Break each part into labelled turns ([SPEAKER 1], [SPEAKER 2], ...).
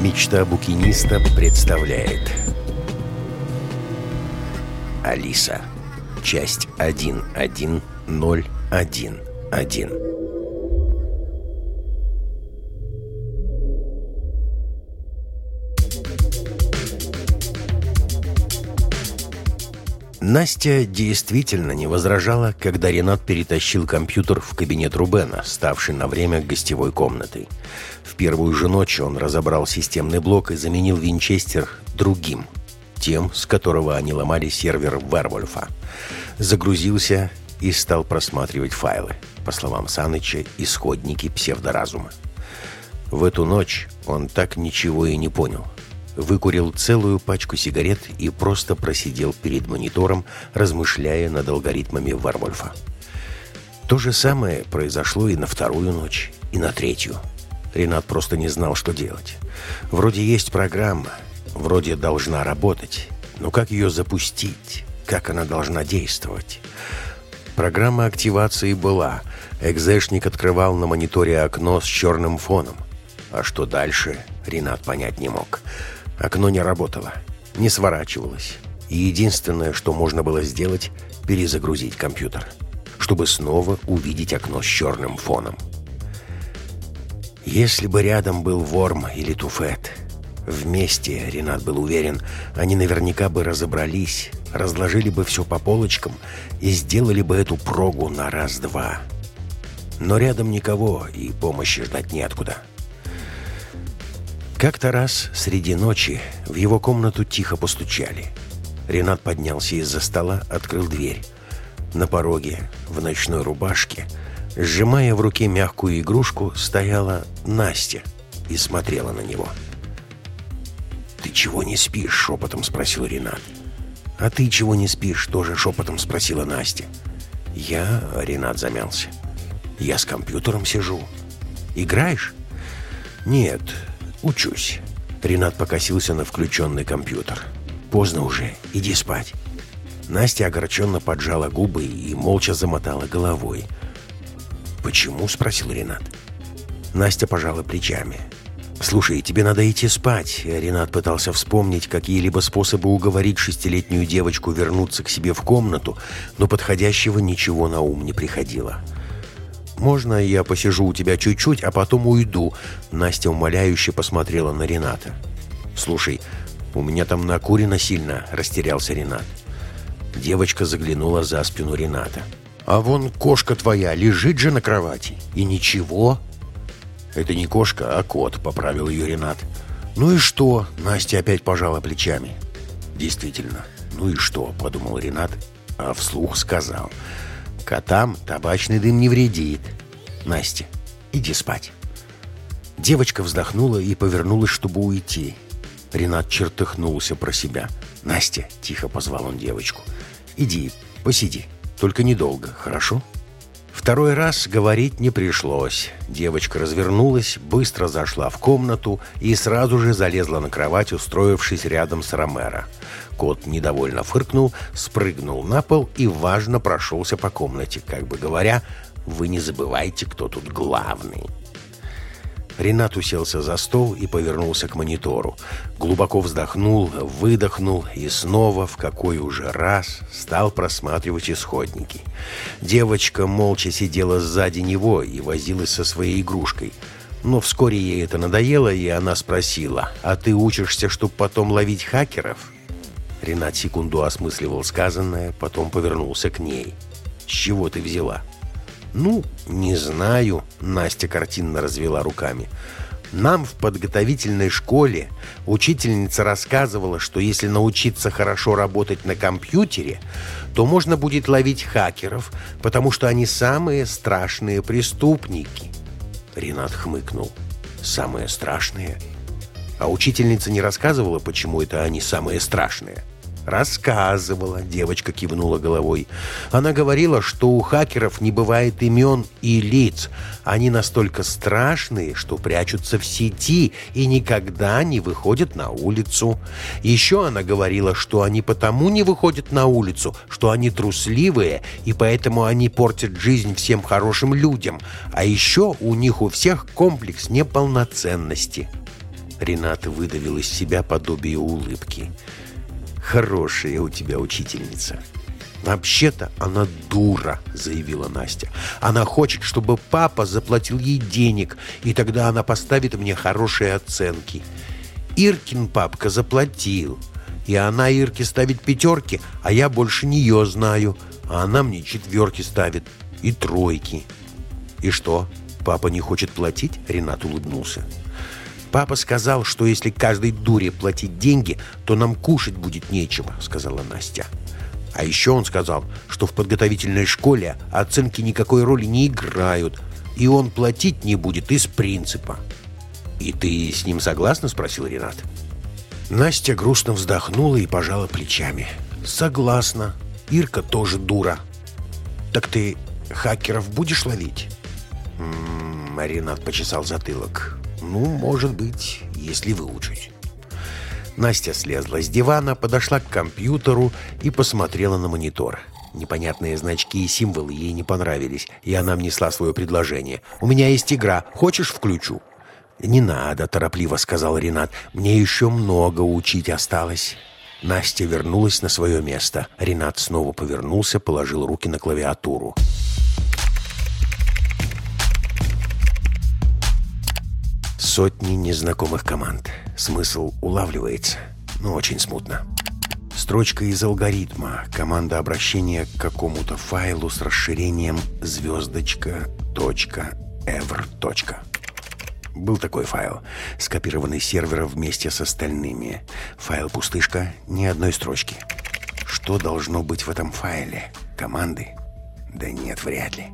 [SPEAKER 1] Мечта букиниста представляет Алиса. Часть 1.1.0.1.1 Настя действительно не возражала, когда Ренат перетащил компьютер в кабинет Рубена, ставший на время гостевой комнатой. В первую же ночь он разобрал системный блок и заменил винчестер другим, тем, с которого они ломали сервер Вервольфа. Загрузился и стал просматривать файлы, по словам Саныча, исходники псевдоразума. В эту ночь он так ничего и не понял – выкурил целую пачку сигарет и просто просидел перед монитором, размышляя над алгоритмами Варвольфа. То же самое произошло и на вторую ночь, и на третью. Ренат просто не знал, что делать. Вроде есть программа, вроде должна работать, но как ее запустить? Как она должна действовать? Программа активации была. Экзешник открывал на мониторе окно с черным фоном. А что дальше, Ренат понять не мог. Окно не работало, не сворачивалось. И единственное, что можно было сделать, перезагрузить компьютер, чтобы снова увидеть окно с черным фоном. Если бы рядом был Ворм или Туфет, вместе, Ренат был уверен, они наверняка бы разобрались, разложили бы все по полочкам и сделали бы эту прогу на раз-два. Но рядом никого, и помощи ждать неоткуда. Как-то раз среди ночи в его комнату тихо постучали. Ренат поднялся из-за стола, открыл дверь. На пороге, в ночной рубашке, сжимая в руке мягкую игрушку, стояла Настя и смотрела на него. «Ты чего не спишь?» — шепотом спросил Ренат. «А ты чего не спишь?» — тоже шепотом спросила Настя. «Я...» — Ренат замялся. «Я с компьютером сижу. Играешь?» «Нет, «Учусь». Ренат покосился на включенный компьютер. «Поздно уже. Иди спать». Настя огорченно поджала губы и молча замотала головой. «Почему?» — спросил Ренат. Настя пожала плечами. «Слушай, тебе надо идти спать». Ренат пытался вспомнить какие-либо способы уговорить шестилетнюю девочку вернуться к себе в комнату, но подходящего ничего на ум не приходило. «Можно я посижу у тебя чуть-чуть, а потом уйду?» Настя умоляюще посмотрела на Рената. «Слушай, у меня там накурено сильно», — растерялся Ренат. Девочка заглянула за спину Рената. «А вон кошка твоя лежит же на кровати. И ничего?» «Это не кошка, а кот», — поправил ее Ренат. «Ну и что?» — Настя опять пожала плечами. «Действительно, ну и что?» — подумал Ренат, а вслух сказал — Котам табачный дым не вредит. Настя, иди спать. Девочка вздохнула и повернулась, чтобы уйти. Ренат чертыхнулся про себя. «Настя», — тихо позвал он девочку, — «иди, посиди, только недолго, хорошо?» Второй раз говорить не пришлось. Девочка развернулась, быстро зашла в комнату и сразу же залезла на кровать, устроившись рядом с Ромеро. Кот недовольно фыркнул, спрыгнул на пол и важно прошелся по комнате, как бы говоря, «Вы не забывайте, кто тут главный». Ренат уселся за стол и повернулся к монитору. Глубоко вздохнул, выдохнул и снова, в какой уже раз, стал просматривать исходники. Девочка молча сидела сзади него и возилась со своей игрушкой. Но вскоре ей это надоело, и она спросила, «А ты учишься, чтобы потом ловить хакеров?» Ренат секунду осмысливал сказанное, потом повернулся к ней. «С чего ты взяла?» «Ну, не знаю», — Настя картинно развела руками. «Нам в подготовительной школе учительница рассказывала, что если научиться хорошо работать на компьютере, то можно будет ловить хакеров, потому что они самые страшные преступники». Ренат хмыкнул. «Самые страшные?» А учительница не рассказывала, почему это они самые страшные?» «Рассказывала», — девочка кивнула головой. «Она говорила, что у хакеров не бывает имен и лиц. Они настолько страшные, что прячутся в сети и никогда не выходят на улицу. Еще она говорила, что они потому не выходят на улицу, что они трусливые, и поэтому они портят жизнь всем хорошим людям. А еще у них у всех комплекс неполноценности». Ренат выдавил из себя подобие улыбки. «Хорошая у тебя учительница». «Вообще-то она дура», — заявила Настя. «Она хочет, чтобы папа заплатил ей денег, и тогда она поставит мне хорошие оценки. Иркин папка заплатил, и она Ирке ставит пятерки, а я больше нее знаю, а она мне четверки ставит и тройки». «И что, папа не хочет платить?» — Ренат улыбнулся. «Папа сказал, что если каждой дуре платить деньги, то нам кушать будет нечего», — сказала Настя. А еще он сказал, что в подготовительной школе оценки никакой роли не играют, и он платить не будет из принципа. «И ты с ним согласна?» — спросил Ренат. Настя грустно вздохнула и пожала плечами. «Согласна. Ирка тоже дура». «Так ты хакеров будешь ловить?» М -м, Ренат почесал затылок. «Ну, может быть, если выучусь». Настя слезла с дивана, подошла к компьютеру и посмотрела на монитор. Непонятные значки и символы ей не понравились, и она внесла свое предложение. «У меня есть игра. Хочешь, включу?» «Не надо», — торопливо сказал Ренат. «Мне еще много учить осталось». Настя вернулась на свое место. Ренат снова повернулся, положил руки на клавиатуру. Сотни незнакомых команд. Смысл улавливается, но очень смутно. Строчка из алгоритма. Команда обращения к какому-то файлу с расширением звездочка точка ever точка. Был такой файл, скопированный сервера вместе с остальными. Файл пустышка, ни одной строчки. Что должно быть в этом файле? Команды? Да нет, вряд ли.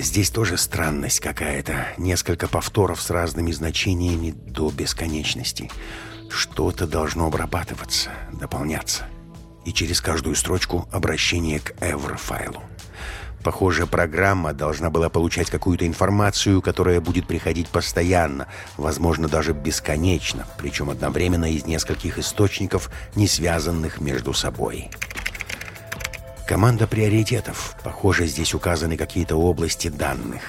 [SPEAKER 1] Здесь тоже странность какая-то. Несколько повторов с разными значениями до бесконечности. Что-то должно обрабатываться, дополняться. И через каждую строчку обращение к Ever-файлу. Похоже, программа должна была получать какую-то информацию, которая будет приходить постоянно, возможно, даже бесконечно, причем одновременно из нескольких источников, не связанных между собой. Команда приоритетов. Похоже, здесь указаны какие-то области данных.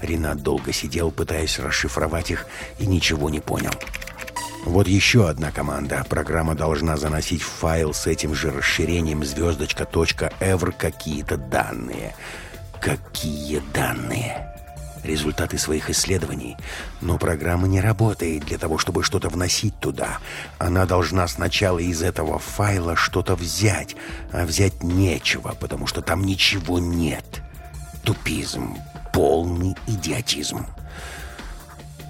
[SPEAKER 1] Ренат долго сидел, пытаясь расшифровать их, и ничего не понял. Вот еще одна команда. Программа должна заносить в файл с этим же расширением звездочка.ever какие-то данные. Какие данные? Результаты своих исследований. Но программа не работает для того, чтобы что-то вносить туда. Она должна сначала из этого файла что-то взять, а взять нечего, потому что там ничего нет. Тупизм, полный идиотизм.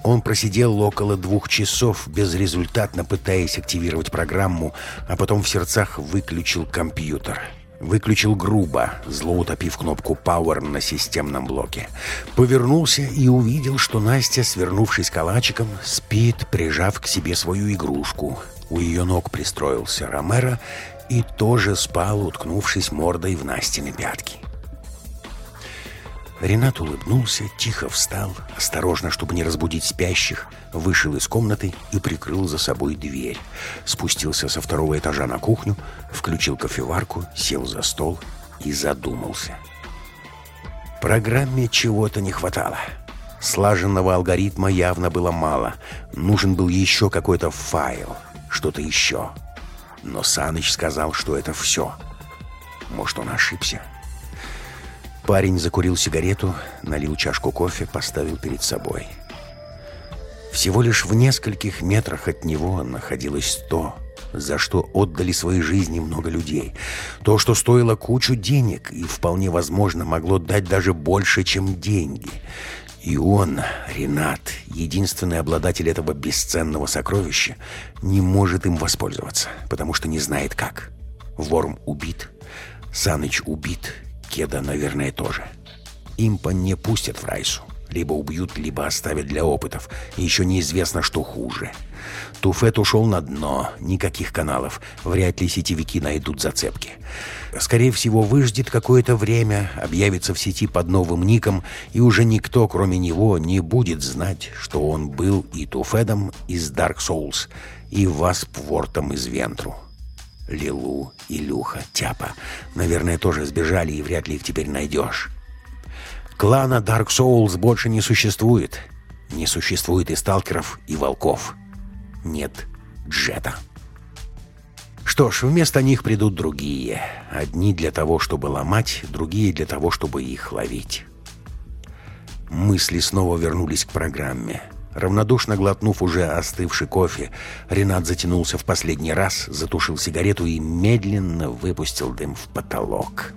[SPEAKER 1] Он просидел около двух часов, безрезультатно пытаясь активировать программу, а потом в сердцах выключил компьютер. Выключил грубо, злоутопив кнопку Power на системном блоке. Повернулся и увидел, что Настя, свернувшись калачиком, спит, прижав к себе свою игрушку. У ее ног пристроился Ромеро и тоже спал, уткнувшись мордой в Настины пятки. Ренат улыбнулся, тихо встал, осторожно, чтобы не разбудить спящих, вышел из комнаты и прикрыл за собой дверь. Спустился со второго этажа на кухню, включил кофеварку, сел за стол и задумался. Программе чего-то не хватало. Слаженного алгоритма явно было мало. Нужен был еще какой-то файл, что-то еще. Но Саныч сказал, что это все. Может, он ошибся? Парень закурил сигарету, налил чашку кофе, поставил перед собой. Всего лишь в нескольких метрах от него находилось то, за что отдали свои жизни много людей. То, что стоило кучу денег и вполне возможно могло дать даже больше, чем деньги. И он, Ренат, единственный обладатель этого бесценного сокровища, не может им воспользоваться, потому что не знает как. Ворм убит, Саныч убит, Кеда, наверное, тоже. Импа не пустят в Райсу. Либо убьют, либо оставят для опытов. И еще неизвестно, что хуже. Туфет ушел на дно. Никаких каналов. Вряд ли сетевики найдут зацепки. Скорее всего, выждет какое-то время, объявится в сети под новым ником, и уже никто, кроме него, не будет знать, что он был и Туфедом из Dark Souls, и Васпвортом из Вентру. Лилу, Илюха, Тяпа. Наверное, тоже сбежали, и вряд ли их теперь найдешь. Клана Dark Souls больше не существует. Не существует и сталкеров, и волков. Нет Джета. Что ж, вместо них придут другие. Одни для того, чтобы ломать, другие для того, чтобы их ловить. Мысли снова вернулись к программе. Равнодушно глотнув уже остывший кофе, Ренат затянулся в последний раз, затушил сигарету и медленно выпустил дым в потолок.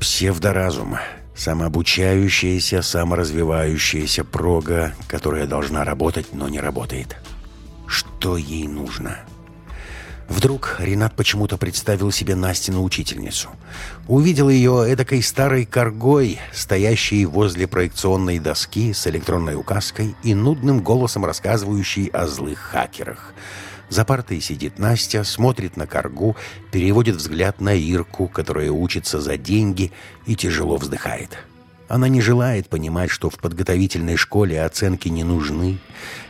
[SPEAKER 1] Псевдоразум. Самообучающаяся, саморазвивающаяся прога, которая должна работать, но не работает. Что ей нужно? — Вдруг Ренат почему-то представил себе Настину учительницу. Увидел ее эдакой старой коргой, стоящей возле проекционной доски с электронной указкой и нудным голосом рассказывающей о злых хакерах. За партой сидит Настя, смотрит на коргу, переводит взгляд на Ирку, которая учится за деньги и тяжело вздыхает. Она не желает понимать, что в подготовительной школе оценки не нужны.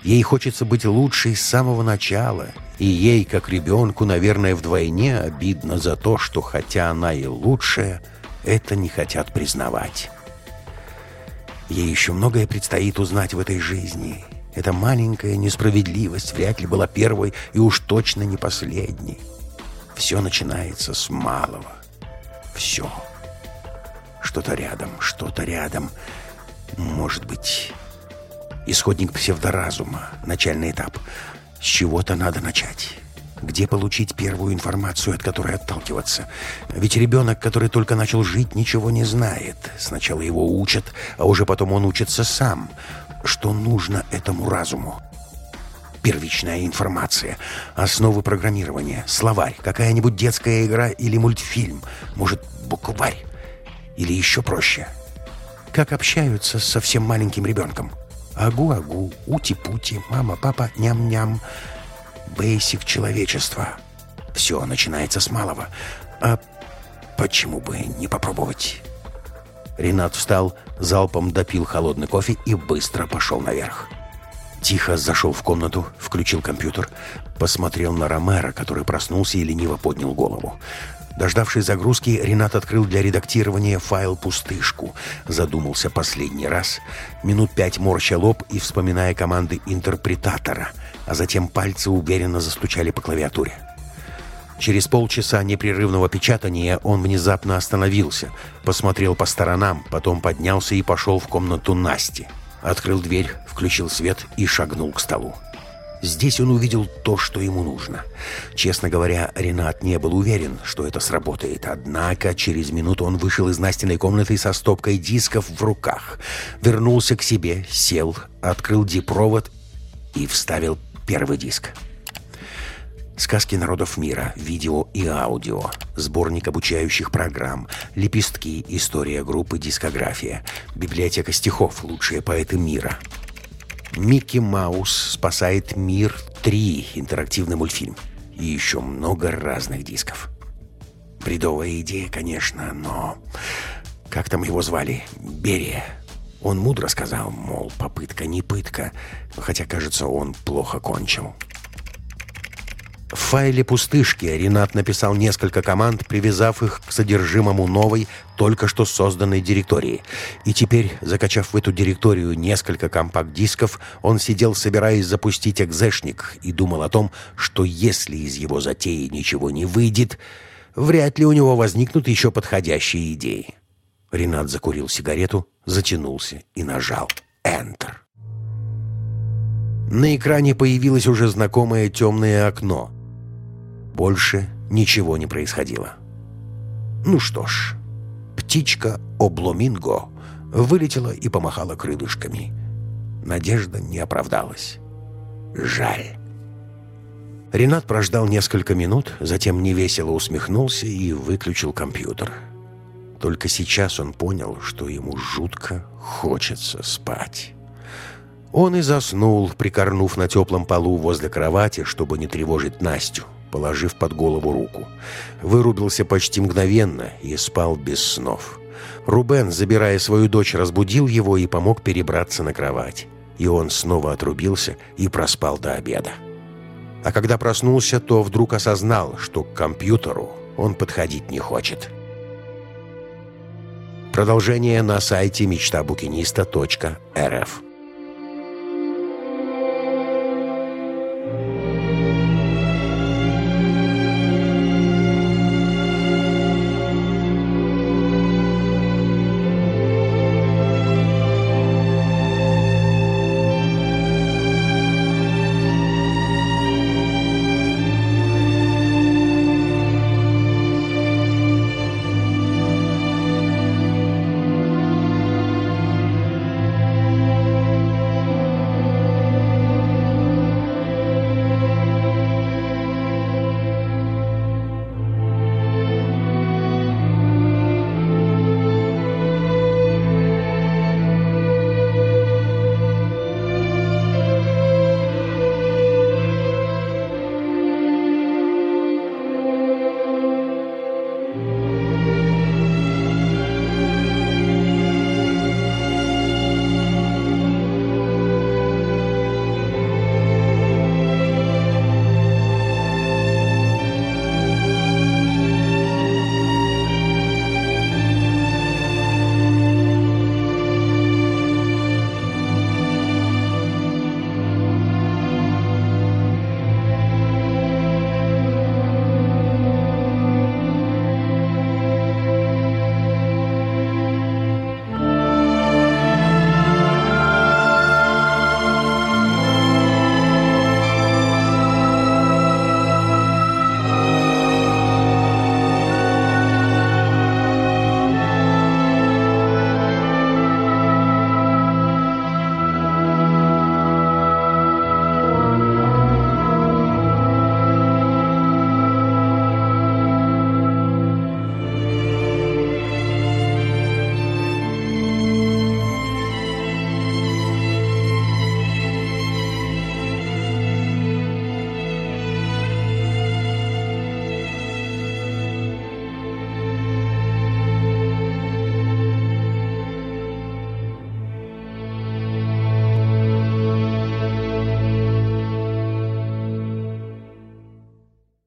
[SPEAKER 1] Ей хочется быть лучшей с самого начала. И ей, как ребенку, наверное, вдвойне обидно за то, что, хотя она и лучшая, это не хотят признавать. Ей еще многое предстоит узнать в этой жизни. Эта маленькая несправедливость вряд ли была первой и уж точно не последней. Все начинается с малого. Все. Что-то рядом, что-то рядом. Может быть... Исходник псевдоразума. Начальный этап. С чего-то надо начать. Где получить первую информацию, от которой отталкиваться? Ведь ребенок, который только начал жить, ничего не знает. Сначала его учат, а уже потом он учится сам. Что нужно этому разуму? Первичная информация, основы программирования, словарь, какая-нибудь детская игра или мультфильм, может, букварь. Или еще проще. Как общаются с совсем маленьким ребенком? Агу-агу, ути-пути, мама-папа, ням-ням. Бейсик человечества. Все начинается с малого. А почему бы не попробовать? Ренат встал, залпом допил холодный кофе и быстро пошел наверх. Тихо зашел в комнату, включил компьютер, посмотрел на Ромера, который проснулся и лениво поднял голову. Дождавшись загрузки, Ренат открыл для редактирования файл «Пустышку». Задумался последний раз. Минут пять морща лоб и вспоминая команды интерпретатора, а затем пальцы уверенно застучали по клавиатуре. Через полчаса непрерывного печатания он внезапно остановился, посмотрел по сторонам, потом поднялся и пошел в комнату Насти. Открыл дверь, включил свет и шагнул к столу. Здесь он увидел то, что ему нужно. Честно говоря, Ренат не был уверен, что это сработает. Однако через минуту он вышел из Настиной комнаты со стопкой дисков в руках. Вернулся к себе, сел, открыл дипровод и вставил первый диск. Сказки народов мира, видео и аудио, сборник обучающих программ, лепестки, история группы, дискография, библиотека стихов, лучшие поэты мира — «Микки Маус спасает мир 3» интерактивный мультфильм. И еще много разных дисков. Бредовая идея, конечно, но... Как там его звали? Берия. Он мудро сказал, мол, попытка не пытка, хотя, кажется, он плохо кончил. В файле пустышки Ренат написал несколько команд, привязав их к содержимому новой, только что созданной директории. И теперь, закачав в эту директорию несколько компакт-дисков, он сидел, собираясь запустить экзешник, и думал о том, что если из его затеи ничего не выйдет, вряд ли у него возникнут еще подходящие идеи. Ренат закурил сигарету, затянулся и нажал «Enter». На экране появилось уже знакомое темное окно. Больше ничего не происходило. Ну что ж, птичка Обломинго вылетела и помахала крылышками. Надежда не оправдалась. Жаль. Ренат прождал несколько минут, затем невесело усмехнулся и выключил компьютер. Только сейчас он понял, что ему жутко хочется спать. Он и заснул, прикорнув на теплом полу возле кровати, чтобы не тревожить Настю положив под голову руку. Вырубился почти мгновенно и спал без снов. Рубен, забирая свою дочь, разбудил его и помог перебраться на кровать. И он снова отрубился и проспал до обеда. А когда проснулся, то вдруг осознал, что к компьютеру он подходить не хочет. Продолжение на сайте мечтабукиниста.рф